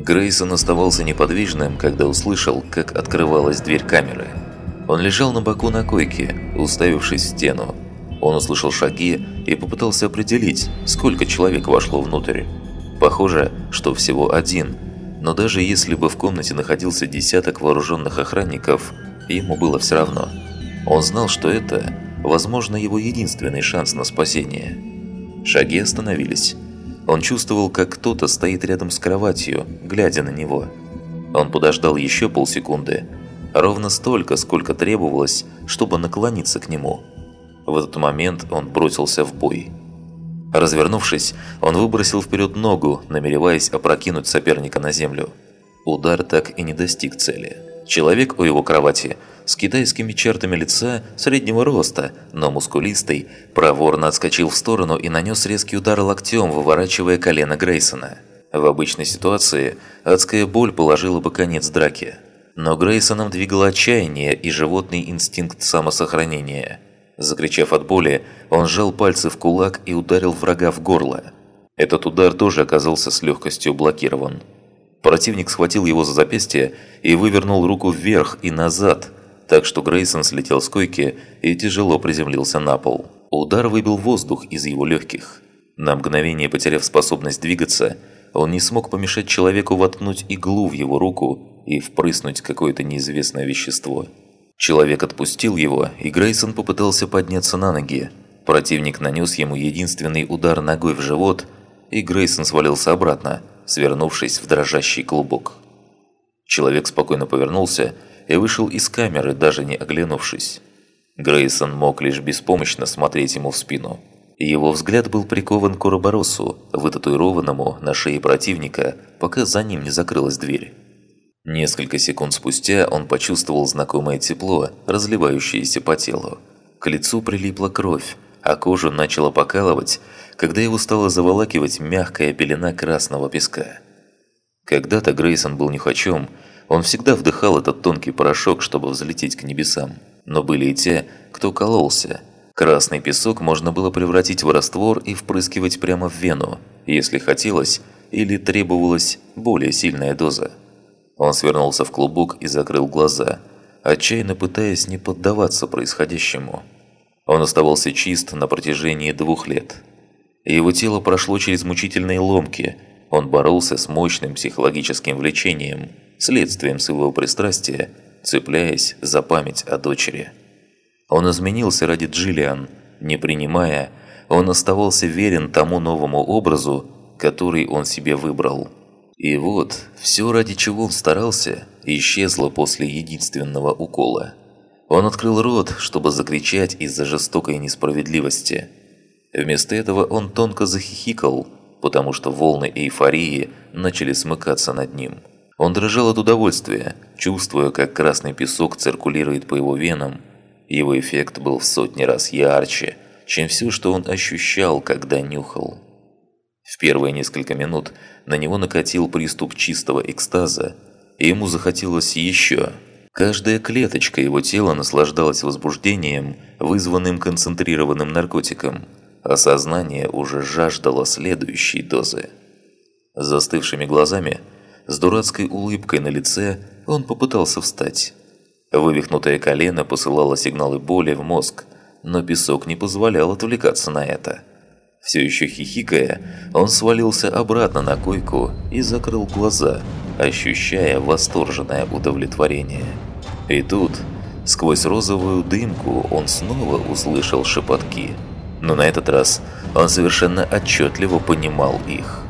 Грейсон оставался неподвижным, когда услышал, как открывалась дверь камеры. Он лежал на боку на койке, уставившись в стену. Он услышал шаги и попытался определить, сколько человек вошло внутрь. Похоже, что всего один. Но даже если бы в комнате находился десяток вооруженных охранников, ему было все равно. Он знал, что это, возможно, его единственный шанс на спасение. Шаги остановились. Он чувствовал, как кто-то стоит рядом с кроватью, глядя на него. Он подождал еще полсекунды, ровно столько, сколько требовалось, чтобы наклониться к нему. В этот момент он бросился в бой. Развернувшись, он выбросил вперед ногу, намереваясь опрокинуть соперника на землю. Удар так и не достиг цели. Человек у его кровати с китайскими чертами лица среднего роста, но мускулистый, проворно отскочил в сторону и нанес резкий удар локтем, выворачивая колено Грейсона. В обычной ситуации адская боль положила бы конец драке. Но Грейсоном двигало отчаяние и животный инстинкт самосохранения – Закричав от боли, он сжал пальцы в кулак и ударил врага в горло. Этот удар тоже оказался с легкостью блокирован. Противник схватил его за запястье и вывернул руку вверх и назад, так что Грейсон слетел с койки и тяжело приземлился на пол. Удар выбил воздух из его легких. На мгновение потеряв способность двигаться, он не смог помешать человеку воткнуть иглу в его руку и впрыснуть какое-то неизвестное вещество. Человек отпустил его, и Грейсон попытался подняться на ноги. Противник нанес ему единственный удар ногой в живот, и Грейсон свалился обратно, свернувшись в дрожащий клубок. Человек спокойно повернулся и вышел из камеры, даже не оглянувшись. Грейсон мог лишь беспомощно смотреть ему в спину. Его взгляд был прикован к уроборосу, вытатуированному на шее противника, пока за ним не закрылась дверь. Несколько секунд спустя он почувствовал знакомое тепло, разливающееся по телу. К лицу прилипла кровь, а кожу начала покалывать, когда его стала заволакивать мягкая пелена красного песка. Когда-то Грейсон был нюхачом, он всегда вдыхал этот тонкий порошок, чтобы взлететь к небесам. Но были и те, кто кололся. Красный песок можно было превратить в раствор и впрыскивать прямо в вену, если хотелось или требовалась более сильная доза. Он свернулся в клубок и закрыл глаза, отчаянно пытаясь не поддаваться происходящему. Он оставался чист на протяжении двух лет. Его тело прошло через мучительные ломки, он боролся с мощным психологическим влечением, следствием своего пристрастия, цепляясь за память о дочери. Он изменился ради Джиллиан, не принимая, он оставался верен тому новому образу, который он себе выбрал – и вот, все ради чего он старался, исчезло после единственного укола. Он открыл рот, чтобы закричать из-за жестокой несправедливости. Вместо этого он тонко захихикал, потому что волны эйфории начали смыкаться над ним. Он дрожал от удовольствия, чувствуя, как красный песок циркулирует по его венам. Его эффект был в сотни раз ярче, чем все, что он ощущал, когда нюхал. В первые несколько минут на него накатил приступ чистого экстаза, и ему захотелось еще. Каждая клеточка его тела наслаждалась возбуждением, вызванным концентрированным наркотиком, а сознание уже жаждало следующей дозы. Застывшими глазами, с дурацкой улыбкой на лице, он попытался встать. Вывихнутое колено посылало сигналы боли в мозг, но песок не позволял отвлекаться на это. Все еще хихикая, он свалился обратно на койку и закрыл глаза, ощущая восторженное удовлетворение. И тут, сквозь розовую дымку, он снова услышал шепотки. Но на этот раз он совершенно отчетливо понимал их.